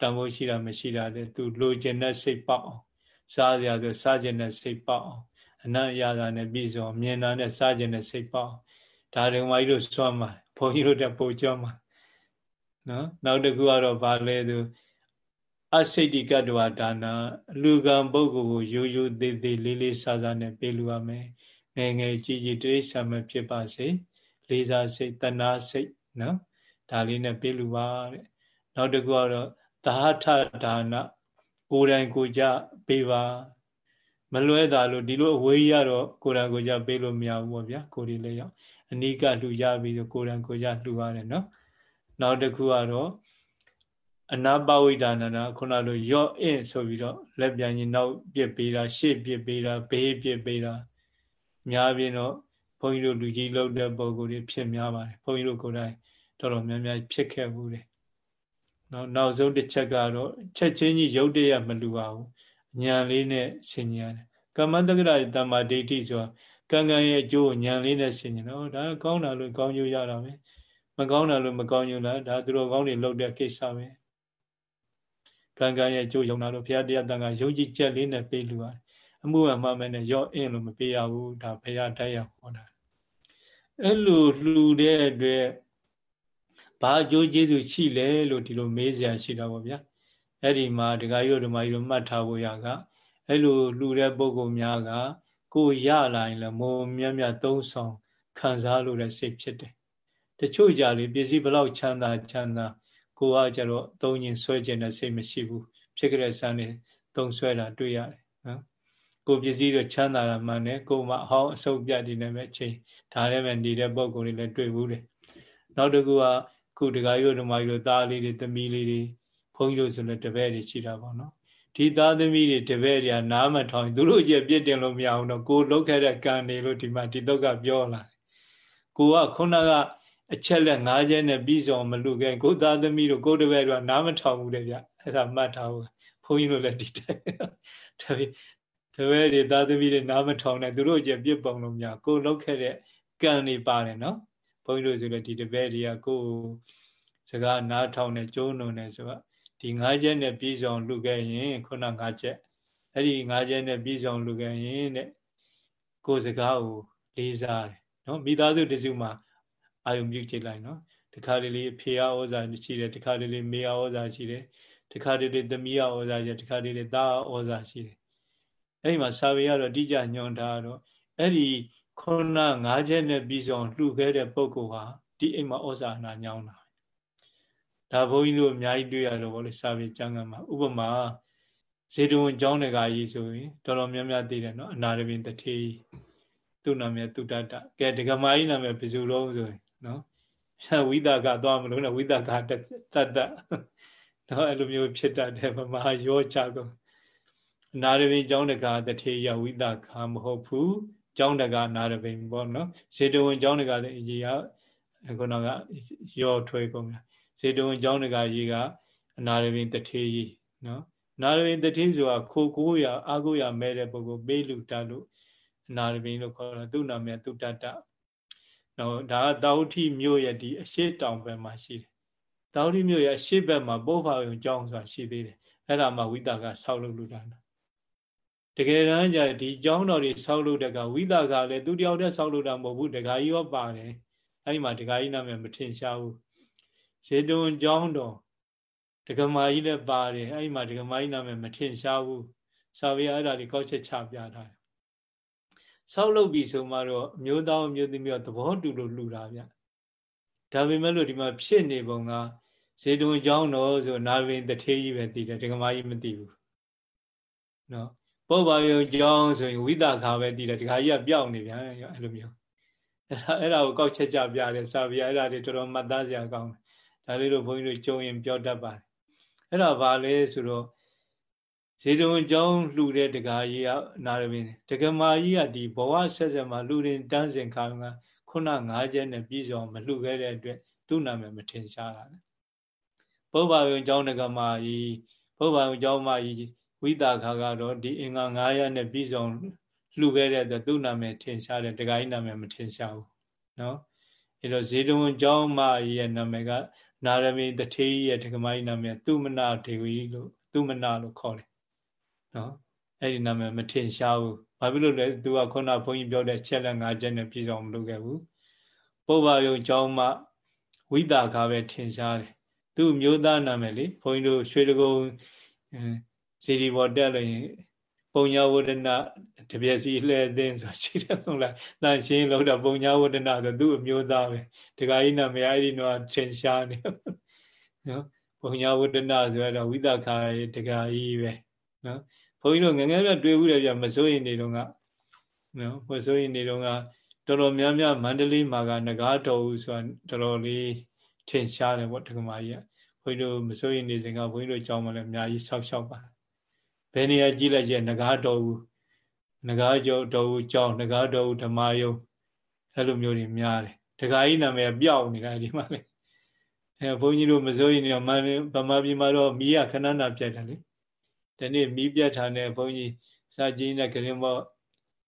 တန်ဖိုးရှိတာမရှိတာလေသူလိုချင်တဲ့စိတ်ပေါက်အောင်စားစရာဆိုစားချင်တဲ့စိတ်ပေါက်အောင် အနံ့ရတာနဲ့ပြီးဆုံးမြင်တာနဲ့စားကျင်တဲ့စိတ်ပေါ့ဒါတွေမကြီးတို့စွမ်းမှာဘုန်းကြီးတို့တက်ပို့ကြောမှာနော်နောက်တစ်ခုကတော့ဗာလဲသူအစိတ်တိကတ္တဝဒါနာလူကံပုဂ္ဂိုလ်ကိုရိုးရိုးသေးသေးလေးလေးစားစားနဲ့ပေးလူရမယ်ငယ်ငယ်ကြီးကြီးတိရစ္ဆာန်မဖြစ်ပါစေလေးစားစိတ်တဏှာစိတ်နော်ဒါလေးနဲ့ပေးလူပါတဲ့နောက်တစ်ခုကတော့သာဟထဒါနကိုယ်တိုင်ကိုကြပေးပါ မလွဲတာလို့ဒီလိုအဝေးရတော့ကိုယ်တိုင်ကိုယ်ကြပေးလို့မရဘူးပေါ့ဗျာကိုယ်ဒီလည်းရောက်အနိကလှူကြပြီးတော့ကိုယ်တိုင်ကိုယ်ကြလှူရတယ်နော်နောက်တစ်ခုကတော့အနာပဝိဒါနနာခုနလိုရော့အင်းဆိုပြီးတော့လက်ပြန်ကြီးနောက်ပြစ်ပေးတာရှေ့ပြစ်ပေးတာဘေးပြစ်ပေးတာများပြင်းတော့ဘုန်းကြီးတို့လူကြီးလောက်တဲ့ပုံကိုယ်တွေဖြစ်များပါတယ်ဘုန်းကြီးတို့ကိုယ်တိုင်တော်တော်များများဖြစ်ခဲ့ဘူးတယ်နော်နောက်ဆုံးတစ်ချက်ကတော့ချက်ချင်းကြီးရုပ်တရက်မလူပါဘူး ဉာဏ်လေးနဲ့ဆင်ញရတယ်ကမ္မတက္ကရာတမ္မာဒိဋ္ဌိဆိုတာကံကံရဲ့အကျိုးဉာဏ်လေးနဲ့ဆင်ញတယ်ဟောဒါကောင်းတာလို့ကောင်းကျိုးရတာပဲမကောင်းတာလို့မကောင်းကျိုးလားဒါသူတော်ကောင်းတွေလုပ်တဲ့ကိစ္စပဲကံကံရဲ့အကျိုးယုံတာလို့ဘုရားတရားတန်ခါယုံကြည်ချက်လေးနဲ့ပေးလူရတယ်အမှုအမှန်မဲ့နဲ့ရော့အင်းလို့မပေးရဘူးဒါဘုရားတရားဟောတာအဲ့လိုလှူတဲ့အတွက်ဘာအကျိုးကျေးဇူးရှိလဲလို့ဒီလိုမေးစရာရှိတာပေါ့ဗျာ အဲ့ဒီမှာဒကာယောဓမ္မကြီးတို့မှတ်ထားဖို့ရကအဲ့လိုလှူတဲ့ပုဂ္ဂိုလ်များကကိုရလာရင်လည်းမိုးမြတ်မြတ်သုံးဆောင်ခံစားလို့တဲ့စိတ်ဖြစ်တယ်တချို့ကြလေပစ္စည်းဘလောက်ချမ်းသာချမ်းသာကိုကကြတော့သုံးရင်ဆွဲကျင်တဲ့စိတ်မရှိဘူးဖြစ်ကြတဲ့စမ်းနေသုံးဆွဲတာတွေ့ရတယ်နော်ကိုပစ္စည်းတော့ချမ်းသာတာမှန်တယ်ကိုမှအဟောင်းအဆုပ်ပြတ်နေတယ်ပဲချိန်ဒါလည်းပဲနေတဲ့ပုံကိုယ်တွေလည်းတွေ့ဘူးတယ်နောက်တစ်ခုကခုဒကာကြီးတို့ဓမ္မကြီးတို့သားလေးတွေသမီးလေးတွေ ဘုန်းကြီးတို့ဆိုလည်းတပည့်တွေရှိတာပေါ့နော်ဒီသားသမီးတွေတပည့်တွေကနားမထောင်သူတို့ကြပြစ်တင်လို့မရအောင်တော့ကိုလုတ်ခဲ့တဲ့ကံတွေလို့ဒီမှာဒီတော့ကပြောလာကိုကခုနကအချက်လက်၅ချက်နဲ့ပြီးဆုံးမလူခဲ့ကိုသားသမီးတို့ကိုတပည့်တွေကနားမထောင်ဘူးလေဗျအဲ့ဒါမှတ်ထားဖို့ဘုန်းကြီးတို့လည်းဒီတိုင်းတပည့်တပည့်တွေသားသမီးတွေနားမထောင်နဲ့သူတို့ကြပြစ်ပုံလို့မရကိုလုတ်ခဲ့တဲ့ကံတွေပါတယ်နော်ဘုန်းကြီးတို့ဆိုလည်းဒီတပည့်တွေကကိုစကားနားထောင်နဲ့ကျိုးနုံနဲ့ဆိုတော့ ဒီ၅ချက်နဲ့ပြီးဆုံးလူခဲ့ရင်ခုန၅ချက်အဲ့ဒီ၅ချက်နဲ့ပြီးဆုံးလူခဲ့ရင်တဲ့ကိုယ်စကားကိုလေးစားတယ်နော်မိသားစုတစုမှာအာယုံပြုကြည့်လိုက်နော်တတခါတလေဖေယဩဇာရှိတယ်တခါတလေမေယဩဇာရှိတယ်တခါတလေသမီးဩဇာရှိတယ်တခါတလေသားဩဇာရှိတယ်အဲ့ဒီမှာစာပေကတော့တိကျညွှန်ထားတော့အဲ့ဒီခုနငါးချက်နဲ့ပြီးဆုံးလှူခဲ့တဲ့ပုဂ္ဂိုလ်ဟာဒီအိမ်မှာဩဇာနာညောင်းတာ ဒါဘုန်းကြီးတို့အများကြီးတွေ့ရတော့ဗောလေစာပေကျမ်းကမှာဥပမာဇေတဝန်ကျောင်းတကာကြီးဆိုရင်တော်တော်များများသိတယ်နော်အနာရပင်တထေးသူ့နာမည်သူတတကဲဒကမာကြီးနာမည်ဘယ်သူလုံးဆိုရင်နော်ဝိသကသွားမလို့နော်ဝိသကတတတနော်အဲ့လိုမျိုးဖြစ်တတ်တယ်ဗမာရောချကုန်အနာရပင်ကျောင်းတကာတထေးရဝိသကမဟုတ်ဘူးကျောင်းတကာနာရပင်ပေါ့နော်ဇေတဝန်ကျောင်းတကာလည်းအကြီးကခုနကရောထွေးကုန် ဇေတဝန်ကျောင်းတကာကြီးကအနာရပင်တထေးကြီးနော်နာရပင်တထေးဆိုတာခိုကိုးရအာကိုးရမဲတဲ့ပုဂ္ဂိုလ်ပေးလူတတ်လို့အနာရပင်လို့ခေါ်တာသူ့နာမည်သူတတနော်ဒါကတာဝတိမြို့ရဲ့ဒီအရှိတောင်ဘက်မှာရှိတယ်တာဝတိမြို့ရဲ့အရှိဘက်မှာပိုးဖာယုံကျောင်းဆိုတာရှိသေးတယ်အဲ့ဒါမှဝိတာကဆောက်လုပ်လူတာတကယ်တမ်းကျဒီကျောင်းတော်တွေဆောက်လုပ်တဲ့ကဝိတာကလည်းသူတယောက်တည်းဆောက်လုပ်တာမဟုတ်ဘူးတခါကြီးရောပါတယ်အဲ့ဒီမှာတခါကြီးနာမည်မထင်ရှားဘူး ဇေတုံကျောင်းတော်ဒကမာကြီးလည်းပါတယ်အဲ့ဒီမှာဒကမာကြီးနာမည်မထင်ရှားဘူးစာပေအဲ့ဒါတွေကောက်ချက်ချပြထားတယ်ဆောက်လုပ်ပြီဆိုမှတော့အမျိုးသားအမျိုးသမီးကသဘောတူလို့လှူတာဗျဒါပေမဲ့လို့ဒီမှာဖြစ်နေပုံကဇေတုံကျောင်းတော်ဆိုနာဝင်တထေးကြီးပဲတည်တယ်ဒကမာကြီးမသိဘူးနော်ပုဗ္ဗာယုံကျောင်းဆိုရင်ဝိသခါပဲတည်တယ်ဒကာကြီးကပျောက်နေပြန်အဲ့လိုမျိုးအဲ့ဒါအဲ့ဒါကိုကောက်ချက်ချပြတယ်စာပြအဲ့ဒါတွေတော်တော်မှတ်သားစရာကောင်းတယ် ဒါလေးတို့ဘုန်းကြီးတို့ကြုံရင်ပြောတတ်ပါတယ်အဲ့ဒါဘာလဲဆိုတော့ဇေတဝန်ကျောင်းလှူတဲ့တကာကြီးကနာရပင်တကမာကြီးကဒီဘဝဆက်ဆက်မှာလှူရင်တန်းစင်ခါကခုန၅ချက်နဲ့ပြည်စုံမလှူခဲ့တဲ့အတွက်သူ့နာမည်မထင်ရှားတာလေပုဗ္ဗယုံကျောင်းတကမာကြီးပုဗ္ဗယုံကျောင်းမကြီးဝိတာခါကတော့ဒီအင်္ဂါ9ရက်နဲ့ပြည်စုံလှူခဲ့တဲ့အတွက်သူ့နာမည်ထင်ရှားတယ်တကာကြီးနာမည်မထင်ရှားဘူးနော်အဲတော့ဇေတဝန်ကျောင်းမကြီးရဲ့နာမည်က နာရမီတထေးရဲ့ဒကမာကြီးနာမည်သူမနာဒေဝီလို့သူမနာလို့ခေါ်တယ်နော်အဲ့ဒီနာမည်မထင်ရှားဘူးဘာဖြစ်လို့လဲသူကခုနဘုန်းကြီးပြောတဲ့ချက်လက်၅ချက်နဲ့ပြည့်စုံမလုပ်ခဲ့ဘူးပုဗ္ဗယုံကျောင်းမှဝိတာခါပဲထင်ရှားတယ်သူမျိုးသားနာမည်လေဘုန်းကြီးတို့ရွှေတကုံဇီဒီဘော်တက်လို့ရင် ပုံညာဝဒနာတပြည့်စီလှဲသိန်းဆိုရှိတယ်ဟုတ်လားတန်ရှင်းလို့တော့ပုံညာဝဒနာဆိုသူ့အမျိုးသားပဲဒကာကြီးနာမည်အဲ့ဒီတော့ထင်ရှားနေနော်ပုံညာဝဒနာဆိုတော့ဝိသခာရေဒကာကြီးပဲနော်ဘုန်းကြီးတို့ငငယ်တော့တွေ့ဘူးတယ်ဗျမစိုးရင်နေတော့ကနော်မစိုးရင်နေတော့ကတော်တော်များများမန္တလေးမှာကငကားတော်ဦးဆိုတာတော်တော်လေးထင်ရှားတယ်ပေါ့ဒကမာကြီးကဘုန်းကြီးတို့မစိုးရင်နေစဉ်ကဘုန်းကြီးတို့ကြောင်းမလဲအများကြီးဆောက်ရှောက်ပါ ဘယ်နေရာကြည့်လိုက်ကျငကားတော်ဦးငကားကျော်တော်ဦးကြောင်းငကားတော်ဦးဓမ္မယုံအဲ့လိုမျိုးတွေများတယ်ဒကာကြီးနာမည်ပျောက်နေတာဒီမှာလေအဲဘုန်းကြီးတို့မစိုးရင်နေတော့ဗမာပြည်မှာတော့မီးရခဏနာပြတ်တယ်လေဒီနေ့မီးပြတ်ထားတဲ့ဘုန်းကြီးစာကြီးနဲ့ကရင်မော့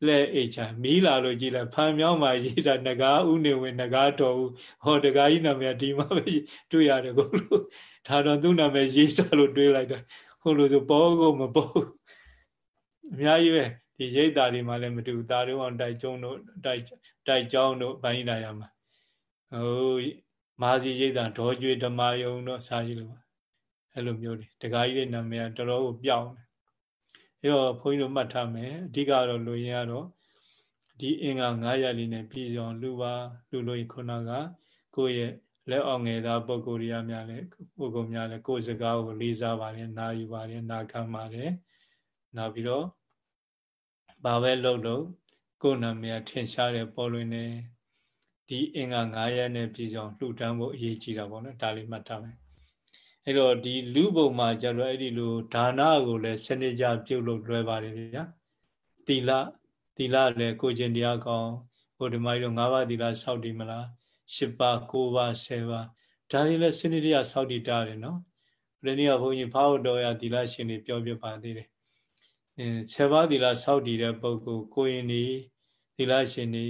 လက်အိတ်ချမီးလာလို့ကြည်လိုက်ဖန်မြောင်းမှာရေးတာငကားဥနေဝင်ငကားတော်ဦးဟောတကားကြီးနာမည်ဒီမှာပဲတွေ့ရတယ်ကိုလို့ဒါတော့သူ့နာမည်ရေးတာလို့တွေးလိုက်တာ ဟုတ်လို့ဆိုပေါ်ကိုမပေါ်အများကြီးပဲဒီရိတ်တာတွေမှလည်းမတူတာတို့အောင်တိုက်ကျုံတို့တိုက်တိုက်ကြောင်းတို့ဘိုင်းလာရမှာဟိုမာစီရိတ်တာဒေါ်ကျွေဓမ္မယုံတို့စာကြည့်လို့အဲ့လိုမျိုးတွေတခါကြီးတဲ့နာမည်ကတော်တော်ကိုပြောင်းတယ်အဲ့တော့ဘုန်းကြီးတို့မှတ်ထားမယ်အဓိကတော့လူရင်းကတော့ဒီအင်္ဂါ900လေးနဲ့ပြည်စုံလူပါလူလို့ခုနကကိုယ့်ရဲ့ လက်အောင်ငယ်သားပုဂ္ဂိုလ်တွေကများလဲပုဂ္ဂိုလ်များလဲကိုယ်စကားကိုလေးစားပါတယ်နာယူပါတယ်နာခံပါတယ်နောက်ပြီးတော့ဘာပဲလုပ်လို့ကိုယ်နာမည်ထင်ရှားတဲ့ပေါ်လွင်နေဒီအင်္ဂါ900နဲ့ပြည်စုံလှူဒန်းဖို့အရေးကြီးတာပေါ့နော်ဒါလေးမှတ်ထားမယ်အဲ့တော့ဒီလူပုံမှာကျတော့အဲ့ဒီလိုဒါနကိုလည်းစနစ်ကြပြုတ်လို့လွယ်ပါတယ်ဗျာသီလသီလလည်းကိုကျင်တရားကောင်းဟိုဒီမိုင်းတို့၅ပါးသီလစောင့်တည်မလား ၈ပါး၉ပါး၁၀ပါးဒါတွေလည်းစနစ်တရားစောင့်တည်တာတယ်နော်ဘယ်နည်းကဘုန်းကြီးဖောက်တော်ရသီလရှင်တွေပြောပြပါသေးတယ်အဲ၁၀ပါးသီလစောင့်တည်တဲ့ပုဂ္ဂိုလ်ကိုရင်ဒီသီလရှင်တွေ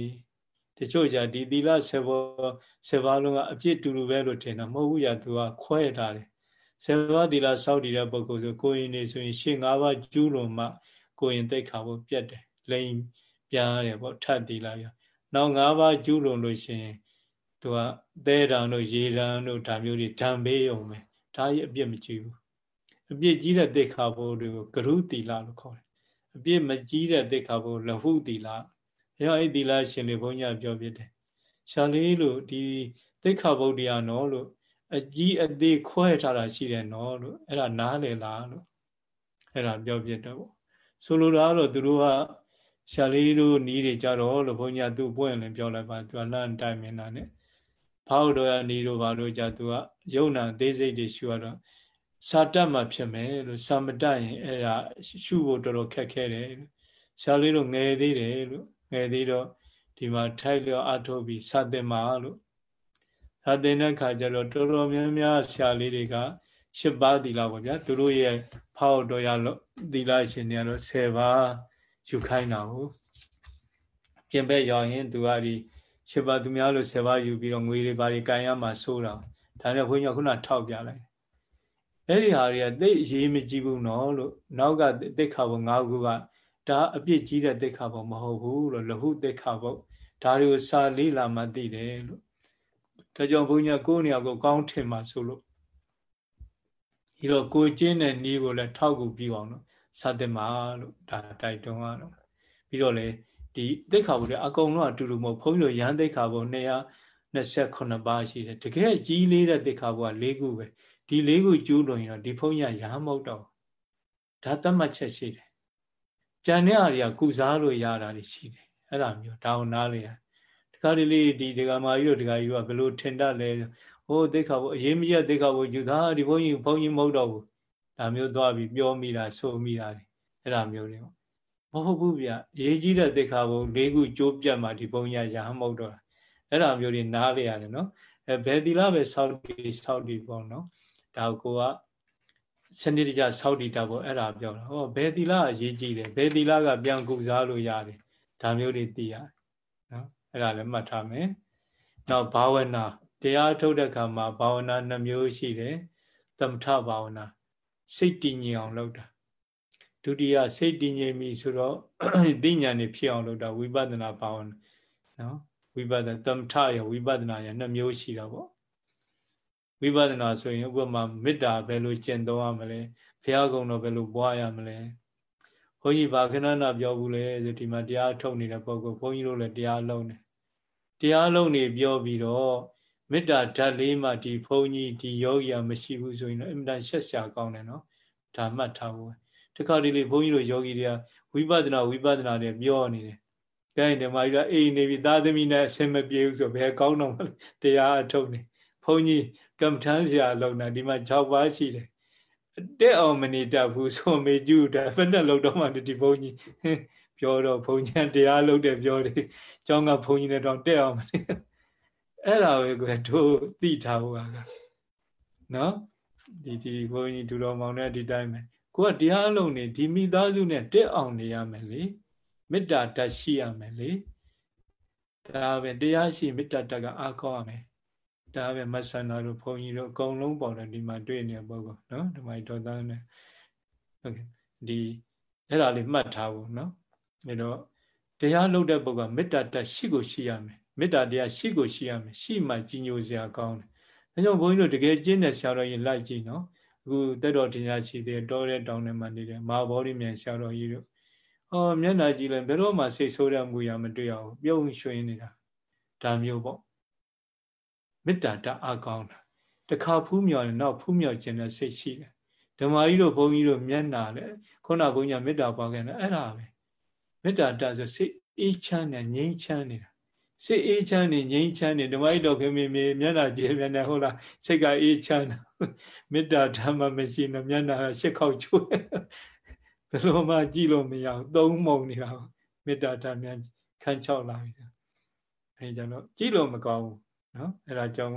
တချို့じゃဒီသီလ၁၀ပါး၁၀ပါးလုံးကအပြည့်တူတူပဲလို့ထင်တာမဟုတ်ဘူးရသူကခွဲထားတယ်ဆယ်ပါးသီလစောင့်တည်တဲ့ပုဂ္ဂိုလ်ဆိုကိုရင်နေဆိုရင်ရှေ့၅ပါးကျူးလွန်မှကိုရင်တိတ်ခါဖို့ပြတ်တယ်လိန်ပြားတယ်ပေါ့ထပ်သီလရနောက်၅ပါးကျူးလွန်လို့ရှိရင် သူကသဲတံတို့ရေတံတို့ဒါမျိုးတွေဓာန်ပေးအောင်ပဲဒါကြီးအပြစ်မကြည့်ဘူးအပြစ်ကြီးတဲ့သိက္ခာပုဒ်တွေကိုဂရုတီလာလို့ခေါ်တယ်အပြစ်မကြီးတဲ့သိက္ခာပုဒ်လဟုတီလာအဲတော့အဲ့ဒီလာရှင်လေဘုန်းကြီးပြောပြတယ်ရှာလေးလို့ဒီသိက္ခာပုဒ်တရားနော်လို့အကြီးအသေးခွဲထားတာရှိတယ်နော်လို့အဲ့ဒါနားလေလားလို့အဲ့ဒါပြောပြတော့ဆိုလိုတာကတော့သူတို့ကရှာလေးတို့နီးတွေကြတော့လို့ဘုန်းကြီးကသူ့ပွင့်လည်းပြောလိုက်ပါသူကလမ်းတိုင်မင်းတာနဲ့ ဖောက်တော်ရနီးတို့ဘာလို့ကြသူကယုံနာသေးစိတ်တွေရှုရတော့စာတတ်မှဖြစ်မယ်လို့စာမတတ်ရင်အဲ့ဒါရှုဖို့တော်တော်ခက်ခဲတယ်လို့ရှာလေးတို့ငယ်သေးတယ်လို့ငယ်သေးတော့ဒီမှာထိုက်လျော်အထုတ်ပြီးစာသင်မှာလို့စာသင်တဲ့ခါကျတော့တော်တော်များများရှာလေးတွေက၈ပါးသီလပေါ့ဗျာသူတို့ရဲ့ဖောက်တော်ရလို့သီလရှင်တွေကတော့10ပါးယူခိုင်းတာဟုတ်ပြင်ဘက်ရောက်ရင်သူကဒီ ရှစ်ပါးသူများလို့10ပါးယူပြီးတော့ငွေတွေဘာတွေကန်ရမှာစိုးတာဒါနဲ့ခွင်းညခုနထောက်ပြလိုက်အဲ့ဒီဟာတွေကသိအရေးမကြီးဘူးနော်လို့နောက်ကသိခါဘုံ၅ခုကဒါအပြစ်ကြီးတဲ့သိခါဘုံမဟုတ်ဘူးလို့လဟုသိခါဘုံဒါတွေကိုစာလေးလာမှသိတယ်လို့ဒါကြောင့်ဘုန်းကြီးကိုယ်နေရာကိုကောင်းထင်မှဆိုလို့ဒီတော့ကိုကျင်းတဲ့နီးကိုလည်းထောက်ကူပြီးအောင်လို့စသစ်မှာလို့ဒါတိုက်တွန်းရတော့ပြီးတော့လေ ဒီသိက္ခာပုဒ်တွေအကုန်လုံးအတူတူမဟုတ်ဘုန်းကြီးတို့ရဟန်းသိက္ခာပုဒ်228ပါးရှိတယ်တကယ်ကြီးလေးတဲ့သိက္ခာပုဒ်က၄ခုပဲဒီ၄ခုကျူးလွန်ရင်တော့ဒီဘုန်းကြီးရဟန်းမဟုတ်တော့ဒါသတ်မှတ်ချက်ရှိတယ်ကြံတဲ့အားတွေကကုစားလို့ရတာတွေရှိတယ်အဲ့ဒါမျိုးဒါအောင်နားလေရတခါတလေဒီဒကာမကြီးတို့ဒကာကြီးကဘယ်လိုထင်တတ်လဲဟိုသိက္ခာပုဒ်အရေးမကြီးသိက္ခာပုဒ်ယူတာဒီဘုန်းကြီးဘုန်းကြီးမဟုတ်တော့ဘူးဒါမျိုးသွားပြီးပြောမိတာဆိုမိတာအဲ့ဒါမျိုးတွေ မဟုတ်ဘူးဗျရေးကြီးတဲ့သိက္ခာပုဒ်၄ခုကြိုးပြတ်မှဒီဘုန်းကြီးရဟန်းမဟုတ်တော့အဲ့ဒါမျိုးတွေနားလေရတယ်နော်အဲဘယ်သီလပဲစောက်တီစောက်တီပေါ့နော်ဒါကိုကစနစ်တကျစောက်တီတာပေါ့အဲ့ဒါပြောတာဟောဘယ်သီလအရေးကြီးတယ်ဘယ်သီလကပြန်ကုစားလို့ရတယ်ဒါမျိုးတွေသိရတယ်နော်အဲ့ဒါလည်းမှတ်ထားမယ်နောက်ဘာဝနာတရားထုတ်တဲ့အခါမှာဘာဝနာနှမျိုးရှိတယ်သမထဘာဝနာစိတ်တည်ငြိမ်အောင်လုပ်တာ ဒုတိယစိတ်တည်ငြိမ်ပြီဆိုတော့သိဉာဏ်နေဖြစ်အောင်လုပ်တာဝိပဿနာဘာဝနာနော်ဝိပဿနာသမထရဝိပဿနာရနှစ်မျိုးရှိတာပေါ့ဝိပဿနာဆိုရင်ဥပမာမေတ္တာဘယ်လိုကျင့်သုံးရမလဲဘုရားကုံတော်ဘယ်လိုပွားရမလဲဘုန်းကြီးဘာခဏနာပြောဘူးလဲဆိုဒီမှာတရားထုတ်နေတဲ့ပုဂ္ဂိုလ်ဘုန်းကြီးတို့လည်းတရားလုံးတယ်တရားလုံးနေပြောပြီးတော့မေတ္တာဓာတ်လေးမှဒီဘုန်းကြီးဒီယောဂီကမရှိဘူးဆိုရင်တော့အင်မတန်ရှက်ရှာကောင်းတယ်နော်ဒါမှတ်ထားဖို့ တခါတလေဘုန်းကြီးတို့ယောဂီတွေကဝိပဿနာဝိပဿနာတွေပြောနေတယ်။ကဲဒီမှာကြီးကအိမ်နေပြီသားသမီးနဲ့အဆင်မပြေဘူးဆိုဘယ်ကောင်းတော့မလဲတရားအထုတ်နေဘုန်းကြီးကမ္မထမ်းဆရာလုံတာဒီမှာ6ပါးရှိတယ်။တဲ့အောင်မနေတတ်ဘူးဆိုမေကျူတာဖက်နဲ့လုံတော့မှဒီဘုန်းကြီးပြောတော့ဘုန်းကြီးတရားလုံတယ်ပြောတယ်။ကျောင်းကဘုန်းကြီးနဲ့တော့တဲ့အောင်မနေအဲ့ဒါပဲကွတို့သိထားဖို့ကနော်ဒီဒီဘုန်းကြီးဒူတော်မောင်နဲ့ဒီတိုင်းပဲ ကိုကတရားအလုံးနေဒီမိသားစုနဲ့တက်အောင်နေရမယ်လေမေတ္တာတတ်ရှိရမယ်လေဒါပဲတရားရှိမေတ္တာတတ်ကအားကောင်းရမယ်ဒါပဲမဆန္ဒတို့ဘုန်းကြီးတို့အကုန်လုံးပေါ်တယ်ဒီမှာတွေ့နေတဲ့ပုဂ္ဂိုလ်နော်ဒီမှာဒေါသနဲ့ဟုတ်ကဲ့ဒီအဲ့ဒါလေးမှတ်ထားဖို့နော်အဲတော့တရားလုပ်တဲ့ပုဂ္ဂိုလ်ကမေတ္တာတတ်ရှိကိုရှိရမယ်မေတ္တာတရားရှိကိုရှိရမယ်ရှိမှကြီးညိုစရာကောင်းတယ်ဒါကြောင့်ဘုန်းကြီးတို့တကယ်ကျင့်တဲ့ဆရာတော်ကြီးလိုက်ကြည့်နော် အခုတက်တော်တင်ညာရှိသေးတောတဲ့တောင်ထဲမှာနေတဲ့မဟာဗောဓိမြန်ဆရာတော်ကြီးတို့အော်မျက်နှာကြည့်လိုက်ဘယ်တော့မှစိတ်ဆိုးတဲ့မူရမတွေ့အောင်ပြုံးရွှင်နေတာဒါမျိုးပေါ့မေတ္တာတအားကောင်းတာတခါဖူးမြော်ရင်နောက်ဖူးမြော်ခြင်းတဲ့စိတ်ရှိတယ်ဓမ္မကြီးတို့ဘုန်းကြီးတို့မျက်နှာလေခုနဘုန်းကြီးမေတ္တာပွားခဲ့တယ်အဲ့ဒါပဲမေတ္တာတဆိုစိတ်အေးချမ်းနဲ့ငြိမ်းချမ်းနေတာ စိတ်အေးချမ်းနေငြိမ်းချမ်းနေဓမ္မကြီးတော်ခင်မေမေမျက်နှာကြည့်မျက်နှာဟုတ်လားစိတ်ကအေးချမ်းမေတ္တာဓမ္မမရှိနေမျက်နှာရှစ်ခေါက်ချိုးဘယ်လိုမှကြည့်လို့မရဘူးသုံးမုံနေတာမေတ္တာဓမ္မခန်းချောက်လာပြီအဲကြောင့်တော့ကြည့်လို့မကောင်းဘူးနော်အဲဒါကြောင့်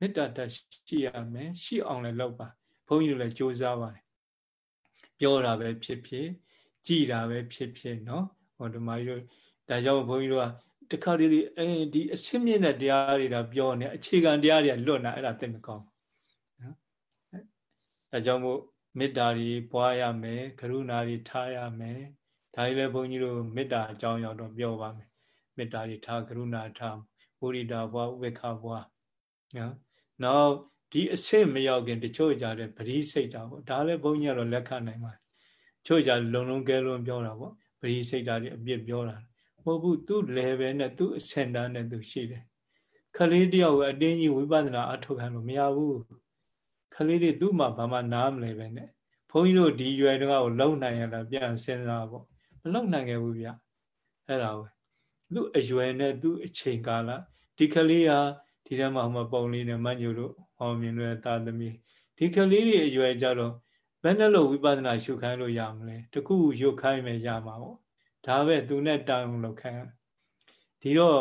မေတ္တာတရှိရမယ်ရှိအောင်လည်းလုပ်ပါဘုန်းကြီးတို့လည်းကြိုးစားပါတယ်ပြောတာပဲဖြစ်ဖြစ်ကြည်တာပဲဖြစ်ဖြစ်နော်ဟောဓမ္မကြီးတို့ဒါကြောင့်ဘုန်းကြီးတို့က တခါတလေအဲဒီအစစ်မြင့်တဲ့တရားတွေဒါပြောနေအခြေခံတရားတွေလွတ်လာအဲ့ဒါသိမကောင်းနော်ဒါကြောင့်မို့မေတ္တာတွေပွားရမယ်ကရုဏာတွေထားရမယ်ဒါကြီးလည်းဘုန်းကြီးတို့မေတ္တာအကြောင်းရောက်တော့ပြောပါမယ်မေတ္တာတွေထားကရုဏာထားဝဝိရိဒဘွားဥပေက္ခဘွားနော်နောက်ဒီအဆင့်မရောက်ခင်တချို့ကြတဲ့ပရိစိတ်တာပေါ့ဒါလည်းဘုန်းကြီးကတော့လက်ခံနိုင်ပါတယ်ချို့ကြလုံလုံကဲလုံးပြောတာပေါ့ပရိစိတ်တာတွေအပြစ်ပြောတာ မဟုတ်ဘူးသူ့ level နဲ့သူ့အဆင့်တန်းနဲ့သူရှိတယ်ခလေးတယောက်အတင်းကြီးဝိပဿနာအထောက်ခံလို့မရဘူးခလေးတွေသူ့မှာဘာမှနားမလဲပဲနဲ့ဘုန်းကြီးတို့ဒီရွယ်တုန်းကလုံနိုင်ရလားပြန်စဉ်းစားပေါ့မလုံနိုင်ခဲ့ဘူးဗျအဲ့ဒါပဲသူ့အရွယ်နဲ့သူ့အချိန်ကာလဒီကလေးဟာဒီထဲမှာဟိုပုံလေးနဲ့မညို့တို့ဟောမြင်လို့သာသမီဒီကလေးတွေအရွယ်ကြတော့ဘယ်နဲ့လို့ဝိပဿနာရှုခိုင်းလို့ရမလဲတခုရုပ်ခိုင်းမယ်ရမှာပေါ့ ဒါပဲသူနဲ့တောင်းလို့ခိုင်းဒီတော့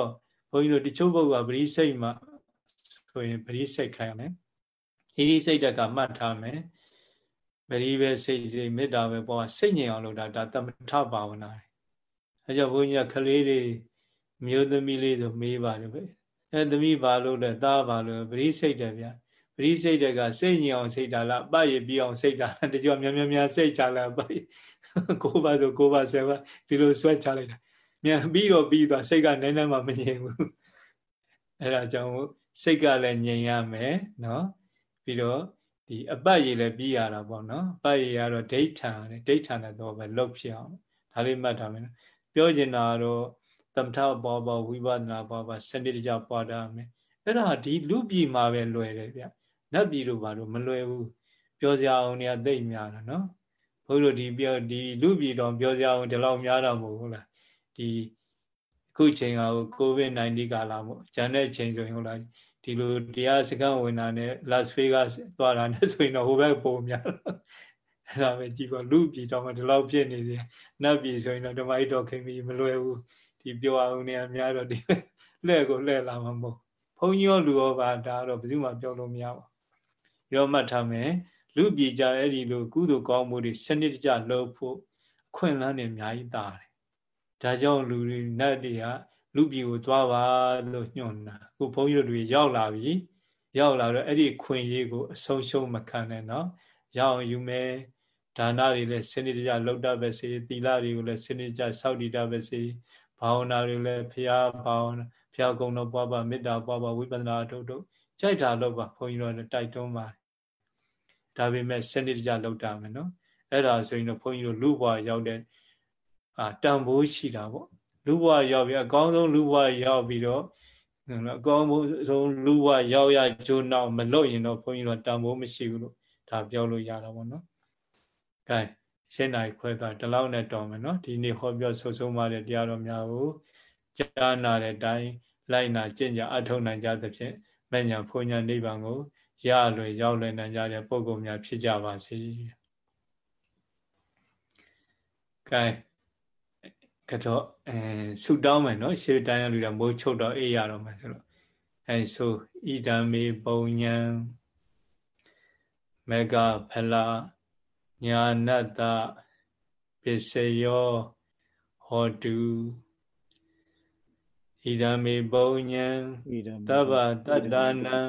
ဘုန်းကြီးတို့တချို့ဘုရားပရိစိတ်မှာဆိုရင်ပရိစိတ်ခိုင်းရမယ်ဣရိစိတ်တကမှတ်ထားမယ်ပရိပဲစိတ်စိတ်မေတ္တာပဲပေါ်စိတ်ငြိမ်အောင်လုပ်တာဒါသမထဘာဝနာအဲကြောင့်ဘုန်းကြီးကကလေးတွေမျိုးသမီးလေးဆိုမေးပါတယ်ပဲအဲသမီးဘာလို့လဲသားဘာလို့ပရိစိတ်တယ်ဗျ ပရိစိတ်တဲ့ကစိတ်ညင်အောင်စိတ်တာလားပရပြအောင်စိတ်တာလားတကြောများများများစိတ်ချလားပရကိုပါဆိုကိုပါဆယ်ပါဒီလိုဆွဲချလိုက်တာမြန်ပြီးတော့ပြီးသွားစိတ်ကနည်းနည်းမှမငြိမ်ဘူးအဲဒါကြောင့်စိတ်ကလည်းငြိမ်ရမယ်နော်ပြီးတော့ဒီအပတ်ရည်လည်းပြီးရတာပေါ့နော်အပတ်ရည်ကတော့ဒိဋ္ဌာနဲ့ဒိဋ္ဌာနဲ့တော့ပဲလုတ်ဖြစ်အောင်ဒါလေးမှတ်ထားမယ်နော်ပြောချင်တာတော့သမထဘောဘောဝိပဿနာဘောဘောစနစ်တကျပွားတာမယ်အဲ့ဒါဒီလူပြည်မှာပဲလွယ်တယ်ဗျ နတ်ပြည်လို့ဘာလို့မလွယ်ဘူးပြောစရာအောင်နေသိမ့်များတာနော်ဘုန်းတို့ဒီပြောဒီလူပြည်တော်ပြောစရာအောင်ဒီလောက်များတော့မဟုတ်လားဒီအခုချိန်ကကိုဗစ် -19 ကာလပေါ့ဂျန်တဲ့ချိန်ဆိုရင်ဟုတ်လားဒီလိုတရားစခန်းဝင်တာနဲ့ Las Vegas သွားတာနဲ့ဆိုရင်တော့ဟိုဘက်ပုံများအဲ့ဒါပဲကြည့်ပါလူပြည်တော်မှာဒီလောက်ဖြစ်နေသေးနတ်ပြည်ဆိုရင်တော့ဓမ္မအိတော်ခင်ပြီးမလွယ်ဘူးဒီပြောအောင်နေအများတော့ဒီလှဲ့ကိုလှဲ့လာမှာမဟုတ်ဘုန်းကြီးရောလူရောပါဒါတော့ဘယ်သူမှပြောလို့မရပါ ရောမှတ်ထားမယ်လူပြည်ကြအဲ့ဒီလိုကုသိုလ်ကောင်းမှုတွေစနစ်တကျလုပ်ဖို့အခွင့်အလမ်းတွေအများကြီးတာတယ်ဒါကြောင့်လူတွေနတ်တွေကလူပြည်ကိုသွားပါလို့ညွှန်တာအခုဘုန်းကြီးတို့တွေရောက်လာပြီရောက်လာတော့အဲ့ဒီခွင့်ရေးကိုအဆုံးရှုံးမခံနဲ့နော်ရအောင်ယူမယ်ဒါနတွေလည်းစနစ်တကျလုပ်တတ်ပဲစေသီလတွေကိုလည်းစနစ်တကျစောင့်တည်တတ်ပဲစေဘာဝနာတွေလည်းဖရာဘာဝနာဖရာကုံတော်ပွားပါမေတ္တာပွားပါဝိပဿနာအထုတ်ထုတ်ကြိုက်တာလုပ်ပါဘုန်းကြီးတို့တိုက်တွန်းပါတယ် ဒါပေမဲ့စနစ်တကျလုပ်တာမယ်နော်အဲ့ဒါဆိုရင်တော့ဘုန်းကြီးတို့လူဘွားရောက်တဲ့အာတန်ဖိုးရှိတာပေါ့လူဘဝရောက်ပြီးအကောင်းဆုံးလူဘဝရောက်ပြီးတော့အကောင်းဆုံးလူဘဝရောက်ရကြိုးနောက်မလွတ်ရင်တော့ဘုန်းကြီးတို့တန်ဖိုးမရှိဘူးလို့ဒါပြောလို့ရတာပေါ့နော်။ gain ရှင်းနိုင်ခွဲသွားဒီလောက်နဲ့တော်မယ်နော်ဒီနေ့ဟောပြောဆုဆုံးပါတဲ့တရားတော်များကိုကြားနာတဲ့အတိုင်းလိုက်နာကျင့်ကြအထောက်နိုင်ကြသဖြင့်မညာဘုံညာနိဗ္ဗာန်ကို ရလွယ်ရောက်လွယ်နိုင်ကြတဲ့ပုဂ္ဂိုလ်များဖြစ်ကြပါစေ။ gain ကတော့အဲဆူတောင်းမယ်နော်ရှေးတိုင်းရလူတွေမိုးချုပ်တော့အေးရတော့မယ်ဆိုတော့အဲဆိုဣဒံမေပုံညံမေဃဖလာညာနတ္တပစ္စယောဟောတုဣဒံမေပုံညံသဗ္ဗတတ္တနံ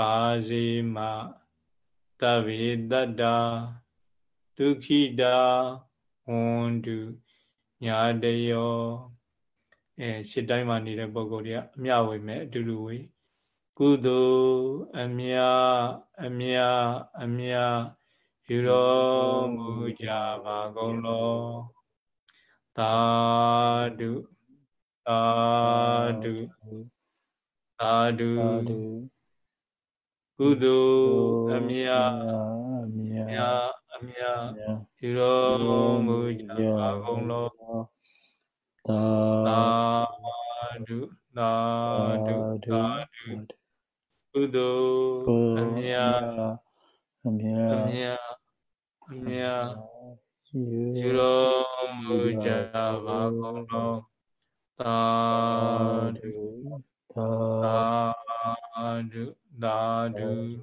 ပါစီမသဗ္ဗေတတ္တာဒုက္ခိတာဟွန်တုညာတယောအဲရှစ်တိုင်းမှာနေတဲ့ပုံကိုယ်တွေကအမျှဝေမဲ့အတူတူဝေကုသိုလ်အမြအမြအမြယူတော်မူကြပါကုန်လောသာဓုသာဓုသာဓု ကုသိုလ်အမြအမြအမြယူတော်မူကြပါကုန်လောသာဓုသာဓုသာဓုကုသိုလ်အမြတ်အမြတ်အမြတ်အမြတ်ယူတော်မူကြပါကုန်လောသာဓုသာဓု သာဓု